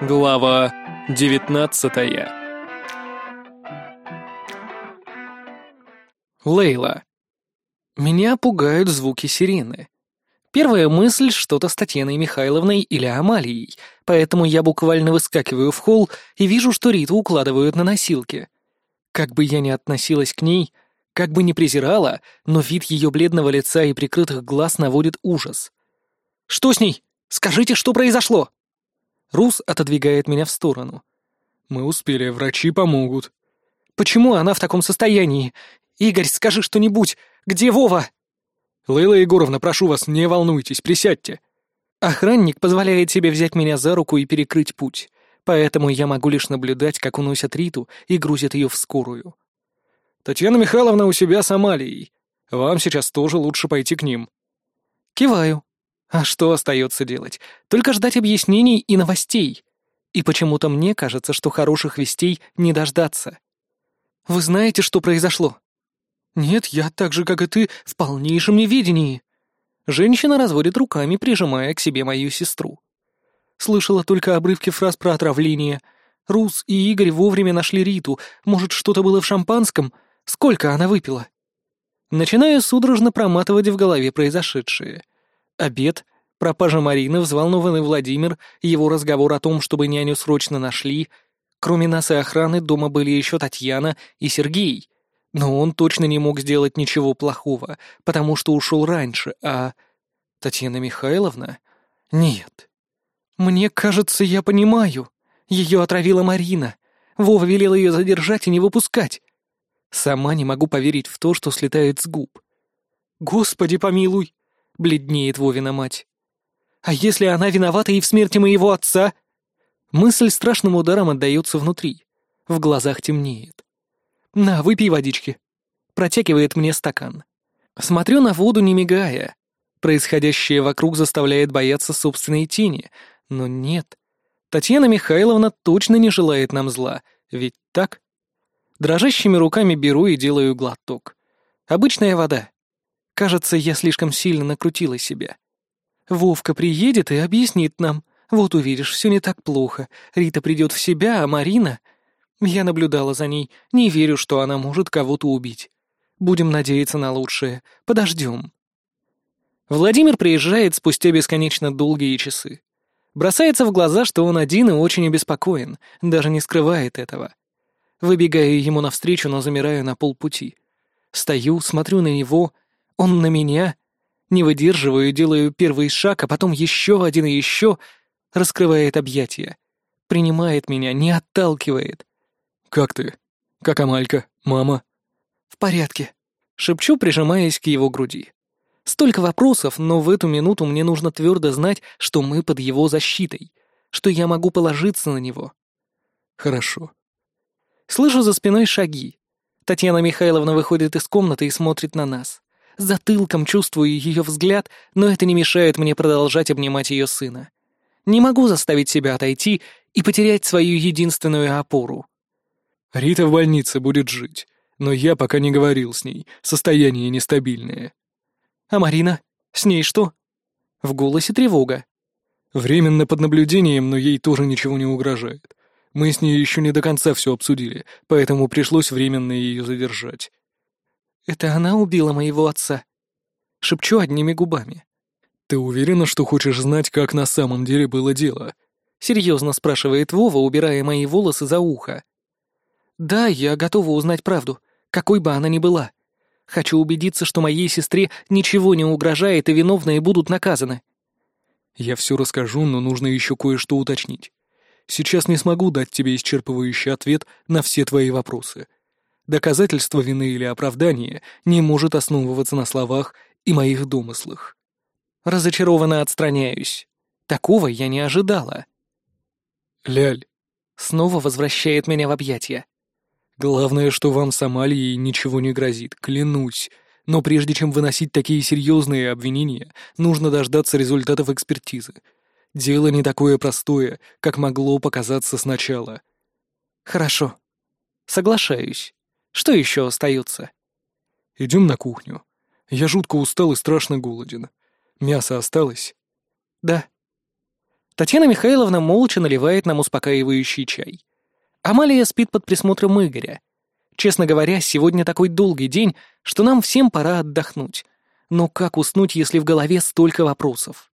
Глава девятнадцатая Лейла. Меня пугают звуки сирены. Первая мысль — что-то с Татьяной Михайловной или Амалией, поэтому я буквально выскакиваю в холл и вижу, что Риту укладывают на носилки. Как бы я ни относилась к ней, как бы ни презирала, но вид ее бледного лица и прикрытых глаз наводит ужас. «Что с ней? Скажите, что произошло?» Рус отодвигает меня в сторону. «Мы успели, врачи помогут». «Почему она в таком состоянии? Игорь, скажи что-нибудь! Где Вова?» «Лейла Егоровна, прошу вас, не волнуйтесь, присядьте». Охранник позволяет себе взять меня за руку и перекрыть путь, поэтому я могу лишь наблюдать, как уносят Риту и грузят ее в скорую. «Татьяна Михайловна у себя с Амалией. Вам сейчас тоже лучше пойти к ним». Киваю. А что остается делать? Только ждать объяснений и новостей. И почему-то мне кажется, что хороших вестей не дождаться. Вы знаете, что произошло? Нет, я так же, как и ты, в полнейшем неведении. Женщина разводит руками, прижимая к себе мою сестру. Слышала только обрывки фраз про отравление. Рус и Игорь вовремя нашли Риту. Может, что-то было в шампанском? Сколько она выпила? Начинаю судорожно проматывать в голове произошедшее. Обед, пропажа Марины, взволнованный Владимир, его разговор о том, чтобы няню срочно нашли. Кроме нас и охраны дома были еще Татьяна и Сергей. Но он точно не мог сделать ничего плохого, потому что ушел раньше, а... Татьяна Михайловна? Нет. Мне кажется, я понимаю. Ее отравила Марина. Вова велел ее задержать и не выпускать. Сама не могу поверить в то, что слетает с губ. «Господи помилуй!» — бледнеет Вовина мать. «А если она виновата и в смерти моего отца?» Мысль страшным ударом отдается внутри. В глазах темнеет. «На, выпей водички». Протягивает мне стакан. Смотрю на воду, не мигая. Происходящее вокруг заставляет бояться собственной тени. Но нет. Татьяна Михайловна точно не желает нам зла. Ведь так? Дрожащими руками беру и делаю глоток. Обычная вода. Кажется, я слишком сильно накрутила себя. Вовка приедет и объяснит нам. Вот увидишь, все не так плохо. Рита придет в себя, а Марина... Я наблюдала за ней, не верю, что она может кого-то убить. Будем надеяться на лучшее. Подождем. Владимир приезжает спустя бесконечно долгие часы. Бросается в глаза, что он один и очень обеспокоен, даже не скрывает этого. Выбегаю ему навстречу, но замираю на полпути. Стою, смотрю на него, он на меня. Не выдерживаю, делаю первый шаг, а потом еще один и еще. Раскрывает объятия. Принимает меня, не отталкивает. «Как ты? Как Амалька? Мама?» «В порядке», — шепчу, прижимаясь к его груди. Столько вопросов, но в эту минуту мне нужно твердо знать, что мы под его защитой, что я могу положиться на него. «Хорошо», Слышу за спиной шаги. Татьяна Михайловна выходит из комнаты и смотрит на нас. Затылком чувствую ее взгляд, но это не мешает мне продолжать обнимать ее сына. Не могу заставить себя отойти и потерять свою единственную опору. «Рита в больнице будет жить, но я пока не говорил с ней, состояние нестабильное». «А Марина? С ней что?» В голосе тревога. «Временно под наблюдением, но ей тоже ничего не угрожает. Мы с ней еще не до конца все обсудили, поэтому пришлось временно ее задержать. «Это она убила моего отца?» Шепчу одними губами. «Ты уверена, что хочешь знать, как на самом деле было дело?» Серьезно спрашивает Вова, убирая мои волосы за ухо. «Да, я готова узнать правду, какой бы она ни была. Хочу убедиться, что моей сестре ничего не угрожает и виновные будут наказаны». «Я все расскажу, но нужно еще кое-что уточнить. Сейчас не смогу дать тебе исчерпывающий ответ на все твои вопросы. Доказательство вины или оправдания не может основываться на словах и моих домыслах. Разочарованно отстраняюсь. Такого я не ожидала. Ляль. Снова возвращает меня в объятия. Главное, что вам с Амалией ничего не грозит, клянусь. Но прежде чем выносить такие серьезные обвинения, нужно дождаться результатов экспертизы — Дело не такое простое, как могло показаться сначала. Хорошо. Соглашаюсь. Что еще остается? Идем на кухню. Я жутко устал и страшно голоден. Мясо осталось? Да. Татьяна Михайловна молча наливает нам успокаивающий чай. Амалия спит под присмотром Игоря. Честно говоря, сегодня такой долгий день, что нам всем пора отдохнуть. Но как уснуть, если в голове столько вопросов?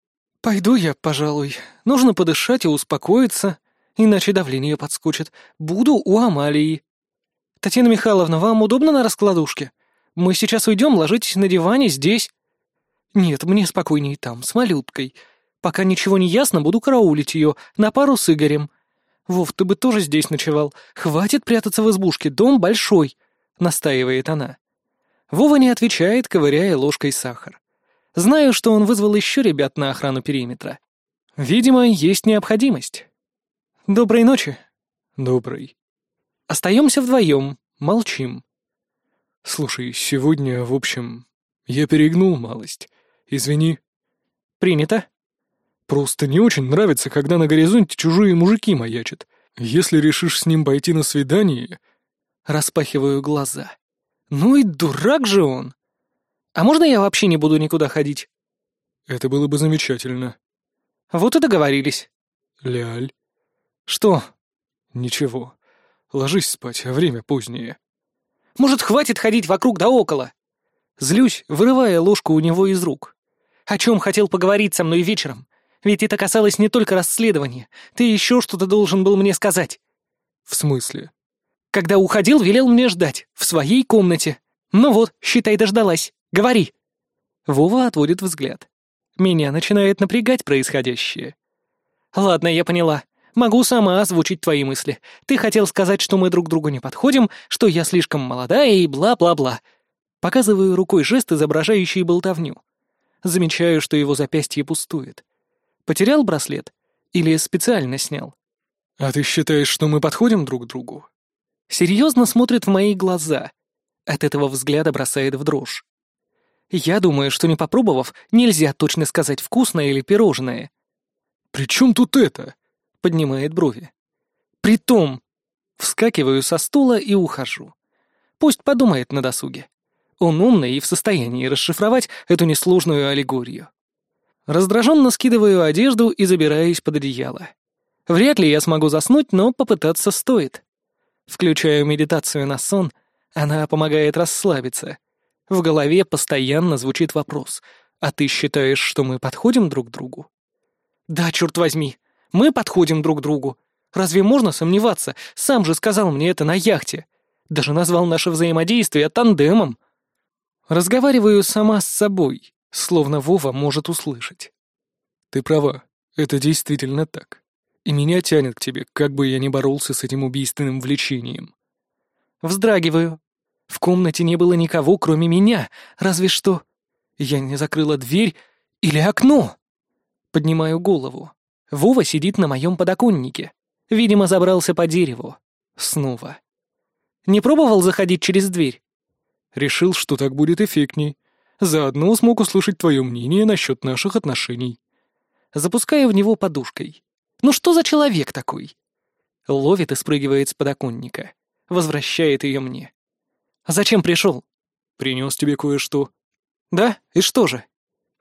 «Пойду я, пожалуй. Нужно подышать и успокоиться, иначе давление подскочит. Буду у Амалии». «Татьяна Михайловна, вам удобно на раскладушке? Мы сейчас уйдем, ложитесь на диване здесь». «Нет, мне спокойнее там, с малюткой. Пока ничего не ясно, буду караулить ее, на пару с Игорем. Вов, ты бы тоже здесь ночевал. Хватит прятаться в избушке, дом большой», — настаивает она. Вова не отвечает, ковыряя ложкой сахар. Знаю, что он вызвал еще ребят на охрану периметра. Видимо, есть необходимость. Доброй ночи. Доброй. Остаемся вдвоем, молчим. Слушай, сегодня, в общем, я перегнул малость. Извини. Принято. Просто не очень нравится, когда на горизонте чужие мужики маячат. Если решишь с ним пойти на свидание... Распахиваю глаза. Ну и дурак же он. А можно я вообще не буду никуда ходить? Это было бы замечательно. Вот и договорились. Ляль. Что? Ничего. Ложись спать, а время позднее. Может, хватит ходить вокруг да около? Злюсь, вырывая ложку у него из рук. О чем хотел поговорить со мной вечером? Ведь это касалось не только расследования. Ты еще что-то должен был мне сказать. В смысле? Когда уходил, велел мне ждать, в своей комнате. Ну вот, считай, дождалась. Говори. Вова отводит взгляд. Меня начинает напрягать происходящее. Ладно, я поняла. Могу сама озвучить твои мысли. Ты хотел сказать, что мы друг другу не подходим, что я слишком молодая и бла-бла-бла. Показываю рукой жест, изображающий болтовню. Замечаю, что его запястье пустует. Потерял браслет? Или специально снял? «А ты считаешь, что мы подходим друг другу?» серьезно смотрит в мои глаза. От этого взгляда бросает в дрожь. Я думаю, что не попробовав, нельзя точно сказать, вкусное или пирожное. «При чем тут это?» — поднимает брови. «Притом...» Вскакиваю со стула и ухожу. Пусть подумает на досуге. Он умный и в состоянии расшифровать эту несложную аллегорию. Раздраженно скидываю одежду и забираюсь под одеяло. Вряд ли я смогу заснуть, но попытаться стоит. Включаю медитацию на сон, она помогает расслабиться. В голове постоянно звучит вопрос. «А ты считаешь, что мы подходим друг другу?» «Да, черт возьми, мы подходим друг другу. Разве можно сомневаться? Сам же сказал мне это на яхте. Даже назвал наше взаимодействие тандемом. Разговариваю сама с собой, словно Вова может услышать. Ты права, это действительно так и меня тянет к тебе, как бы я ни боролся с этим убийственным влечением. Вздрагиваю. В комнате не было никого, кроме меня, разве что... Я не закрыла дверь или окно. Поднимаю голову. Вова сидит на моем подоконнике. Видимо, забрался по дереву. Снова. Не пробовал заходить через дверь? Решил, что так будет эффектней. Заодно смог услышать твое мнение насчет наших отношений. Запускаю в него подушкой. Ну что за человек такой? Ловит и спрыгивает с подоконника. Возвращает ее мне. Зачем пришел? Принес тебе кое-что. Да? И что же?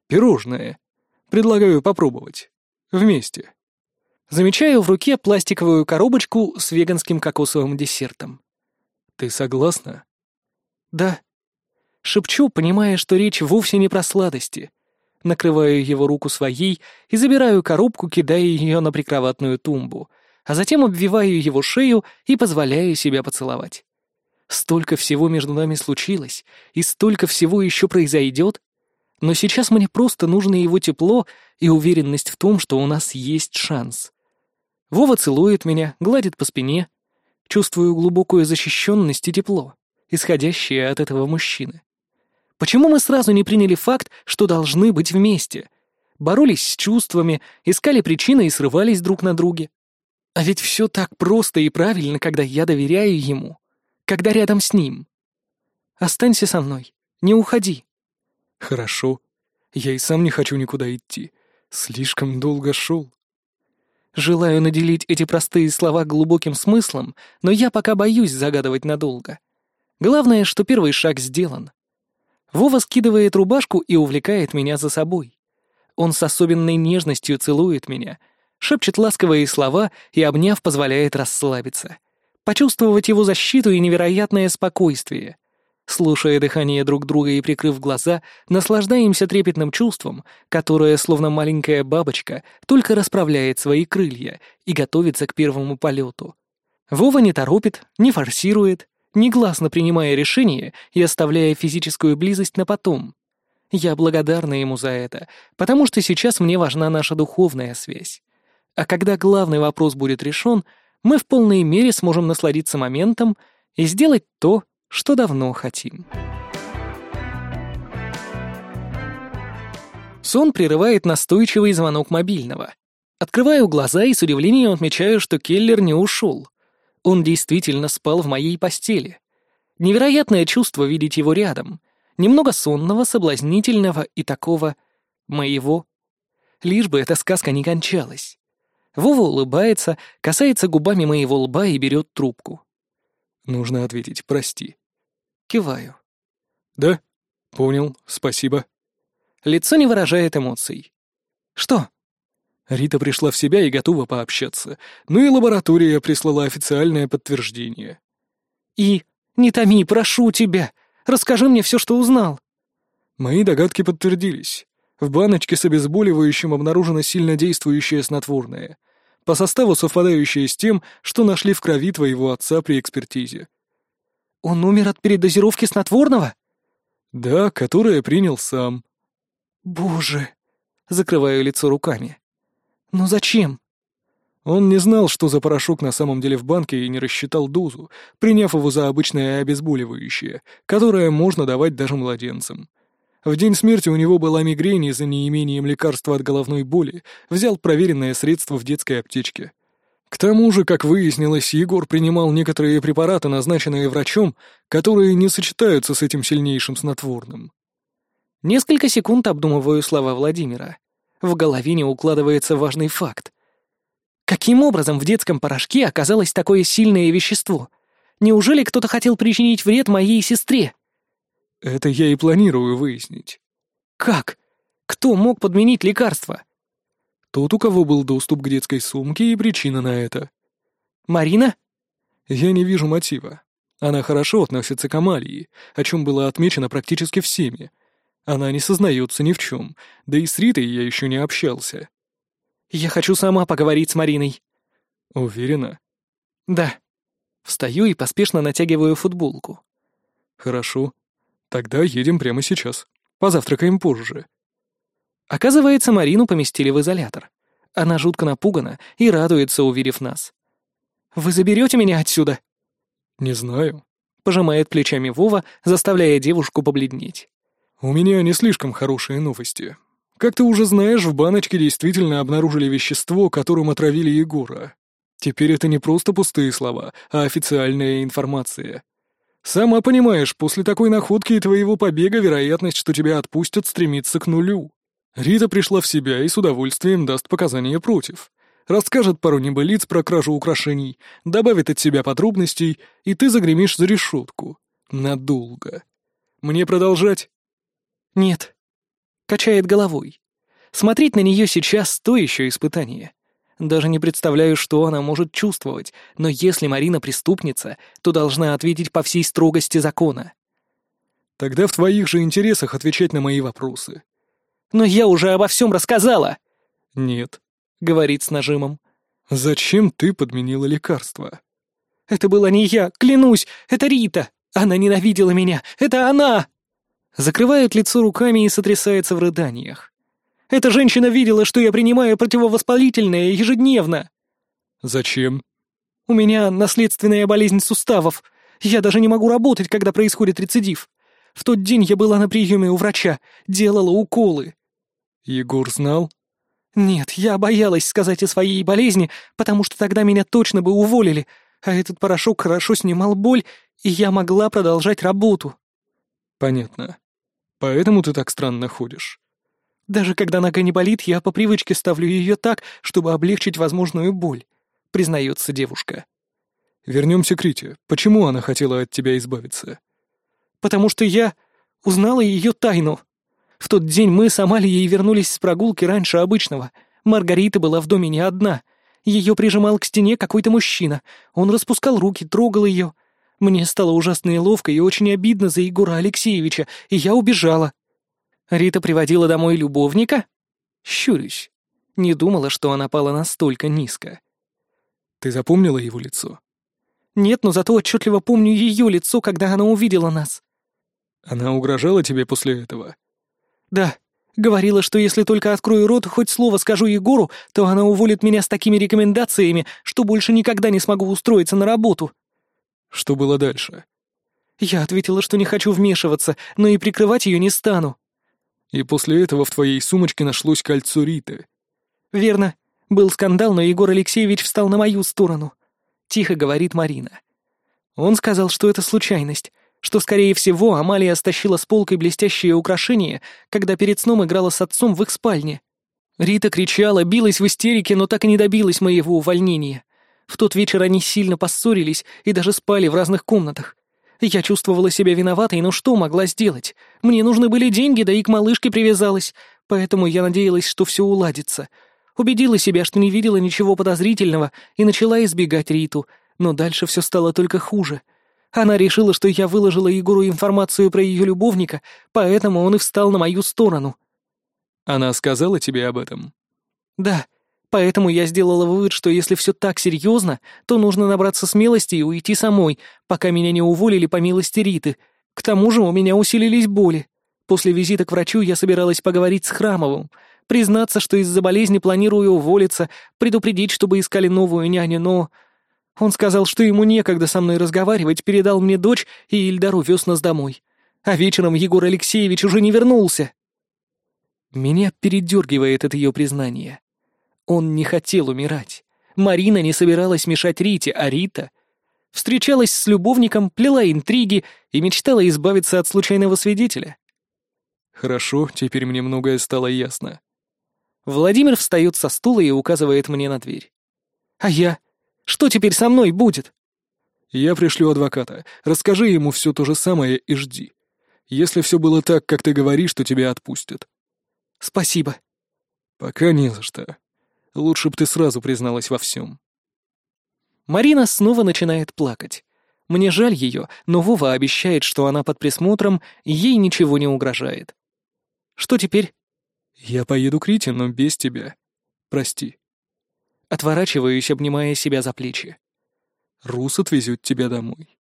Пирожное. Предлагаю попробовать. Вместе. Замечаю в руке пластиковую коробочку с веганским кокосовым десертом. Ты согласна? Да. Шепчу, понимая, что речь вовсе не про сладости накрываю его руку своей и забираю коробку, кидая ее на прикроватную тумбу, а затем обвиваю его шею и позволяю себя поцеловать. Столько всего между нами случилось, и столько всего еще произойдет, но сейчас мне просто нужно его тепло и уверенность в том, что у нас есть шанс. Вова целует меня, гладит по спине. Чувствую глубокую защищенность и тепло, исходящее от этого мужчины. Почему мы сразу не приняли факт, что должны быть вместе? Боролись с чувствами, искали причины и срывались друг на друге. А ведь все так просто и правильно, когда я доверяю ему, когда рядом с ним. Останься со мной, не уходи. Хорошо. Я и сам не хочу никуда идти. Слишком долго шел. Желаю наделить эти простые слова глубоким смыслом, но я пока боюсь загадывать надолго. Главное, что первый шаг сделан. Вова скидывает рубашку и увлекает меня за собой. Он с особенной нежностью целует меня, шепчет ласковые слова и, обняв, позволяет расслабиться. Почувствовать его защиту и невероятное спокойствие. Слушая дыхание друг друга и прикрыв глаза, наслаждаемся трепетным чувством, которое, словно маленькая бабочка, только расправляет свои крылья и готовится к первому полету. Вова не торопит, не форсирует, негласно принимая решение и оставляя физическую близость на потом. Я благодарна ему за это, потому что сейчас мне важна наша духовная связь. А когда главный вопрос будет решен, мы в полной мере сможем насладиться моментом и сделать то, что давно хотим. Сон прерывает настойчивый звонок мобильного. Открываю глаза и с удивлением отмечаю, что Келлер не ушел. Он действительно спал в моей постели. Невероятное чувство видеть его рядом. Немного сонного, соблазнительного и такого... моего. Лишь бы эта сказка не кончалась. Вова улыбается, касается губами моего лба и берет трубку. Нужно ответить «прости». Киваю. «Да? Понял, спасибо». Лицо не выражает эмоций. «Что?» Рита пришла в себя и готова пообщаться. Ну и лаборатория прислала официальное подтверждение. «И? Не томи, прошу тебя. Расскажи мне все, что узнал». Мои догадки подтвердились. В баночке с обезболивающим обнаружено сильно действующее снотворное, по составу совпадающее с тем, что нашли в крови твоего отца при экспертизе. Он умер от передозировки снотворного? Да, которое принял сам. Боже. Закрываю лицо руками. Но зачем? Он не знал, что за порошок на самом деле в банке и не рассчитал дозу, приняв его за обычное обезболивающее, которое можно давать даже младенцам. В день смерти у него была мигрень из-за неимением лекарства от головной боли, взял проверенное средство в детской аптечке. К тому же, как выяснилось, Егор принимал некоторые препараты, назначенные врачом, которые не сочетаются с этим сильнейшим снотворным. Несколько секунд обдумываю слова Владимира. В голове не укладывается важный факт. Каким образом в детском порошке оказалось такое сильное вещество? Неужели кто-то хотел причинить вред моей сестре? Это я и планирую выяснить. Как? Кто мог подменить лекарство? Тот, у кого был доступ к детской сумке и причина на это. Марина? Я не вижу мотива. Она хорошо относится к Амалии, о чем было отмечено практически всеми. Она не сознается ни в чем, да и с Ритой я еще не общался. Я хочу сама поговорить с Мариной. Уверена? Да. Встаю и поспешно натягиваю футболку. Хорошо. Тогда едем прямо сейчас. Позавтракаем позже. Оказывается, Марину поместили в изолятор. Она жутко напугана и радуется, увидев нас. «Вы заберете меня отсюда?» «Не знаю», — пожимает плечами Вова, заставляя девушку побледнеть. «У меня не слишком хорошие новости. Как ты уже знаешь, в баночке действительно обнаружили вещество, которым отравили Егора. Теперь это не просто пустые слова, а официальная информация. Сама понимаешь, после такой находки и твоего побега вероятность, что тебя отпустят, стремится к нулю. Рита пришла в себя и с удовольствием даст показания против. Расскажет пару небылиц про кражу украшений, добавит от себя подробностей, и ты загремишь за решетку. Надолго. Мне продолжать? Нет. Качает головой. Смотреть на нее сейчас — то еще испытание. Даже не представляю, что она может чувствовать, но если Марина преступница, то должна ответить по всей строгости закона. Тогда в твоих же интересах отвечать на мои вопросы. «Но я уже обо всем рассказала!» «Нет», — говорит с нажимом. «Зачем ты подменила лекарство?» «Это была не я, клянусь, это Рита! Она ненавидела меня! Это она!» Закрывает лицо руками и сотрясается в рыданиях. «Эта женщина видела, что я принимаю противовоспалительное ежедневно!» «Зачем?» «У меня наследственная болезнь суставов. Я даже не могу работать, когда происходит рецидив. В тот день я была на приеме у врача, делала уколы. Егор знал? Нет, я боялась сказать о своей болезни, потому что тогда меня точно бы уволили, а этот порошок хорошо снимал боль, и я могла продолжать работу. Понятно. Поэтому ты так странно ходишь. Даже когда нога не болит, я по привычке ставлю ее так, чтобы облегчить возможную боль, признается девушка. Вернемся к Рите. Почему она хотела от тебя избавиться? Потому что я узнала ее тайну. В тот день мы с Амалией вернулись с прогулки раньше обычного. Маргарита была в доме не одна. Ее прижимал к стене какой-то мужчина. Он распускал руки, трогал ее. Мне стало ужасно неловко и очень обидно за Егора Алексеевича, и я убежала. Рита приводила домой любовника? Щурюсь. Не думала, что она пала настолько низко. Ты запомнила его лицо? Нет, но зато отчетливо помню ее лицо, когда она увидела нас. Она угрожала тебе после этого? Да. Говорила, что если только открою рот, хоть слово скажу Егору, то она уволит меня с такими рекомендациями, что больше никогда не смогу устроиться на работу. Что было дальше? Я ответила, что не хочу вмешиваться, но и прикрывать ее не стану. И после этого в твоей сумочке нашлось кольцо Риты. Верно. Был скандал, но Егор Алексеевич встал на мою сторону. Тихо говорит Марина. Он сказал, что это случайность, что, скорее всего, Амалия стащила с полкой блестящее украшение, когда перед сном играла с отцом в их спальне. Рита кричала, билась в истерике, но так и не добилась моего увольнения. В тот вечер они сильно поссорились и даже спали в разных комнатах. Я чувствовала себя виноватой, но что могла сделать? Мне нужны были деньги, да и к малышке привязалась, поэтому я надеялась, что все уладится. Убедила себя, что не видела ничего подозрительного, и начала избегать Риту, но дальше все стало только хуже — она решила, что я выложила Егору информацию про ее любовника, поэтому он и встал на мою сторону. Она сказала тебе об этом? Да. Поэтому я сделала вывод, что если все так серьезно, то нужно набраться смелости и уйти самой, пока меня не уволили по милости Риты. К тому же у меня усилились боли. После визита к врачу я собиралась поговорить с Храмовым, признаться, что из-за болезни планирую уволиться, предупредить, чтобы искали новую няню, но он сказал, что ему некогда со мной разговаривать, передал мне дочь, и Ильдару вез нас домой. А вечером Егор Алексеевич уже не вернулся. Меня передергивает от ее признания. Он не хотел умирать. Марина не собиралась мешать Рите, а Рита встречалась с любовником, плела интриги и мечтала избавиться от случайного свидетеля. Хорошо, теперь мне многое стало ясно. Владимир встает со стула и указывает мне на дверь. А я? Что теперь со мной будет?» «Я пришлю адвоката. Расскажи ему все то же самое и жди. Если все было так, как ты говоришь, то тебя отпустят». «Спасибо». «Пока не за что. Лучше б ты сразу призналась во всем». Марина снова начинает плакать. Мне жаль ее, но Вова обещает, что она под присмотром, и ей ничего не угрожает. Что теперь? Я поеду к Рите, но без тебя. Прости. Отворачиваюсь, обнимая себя за плечи. Рус отвезет тебя домой.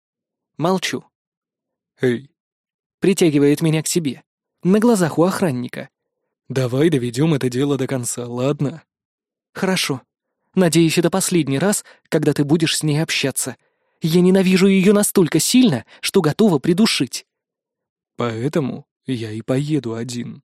Молчу. Эй. Притягивает меня к себе. На глазах у охранника. Давай доведем это дело до конца, ладно? Хорошо. Надеюсь, это последний раз, когда ты будешь с ней общаться. Я ненавижу ее настолько сильно, что готова придушить. Поэтому я и поеду один.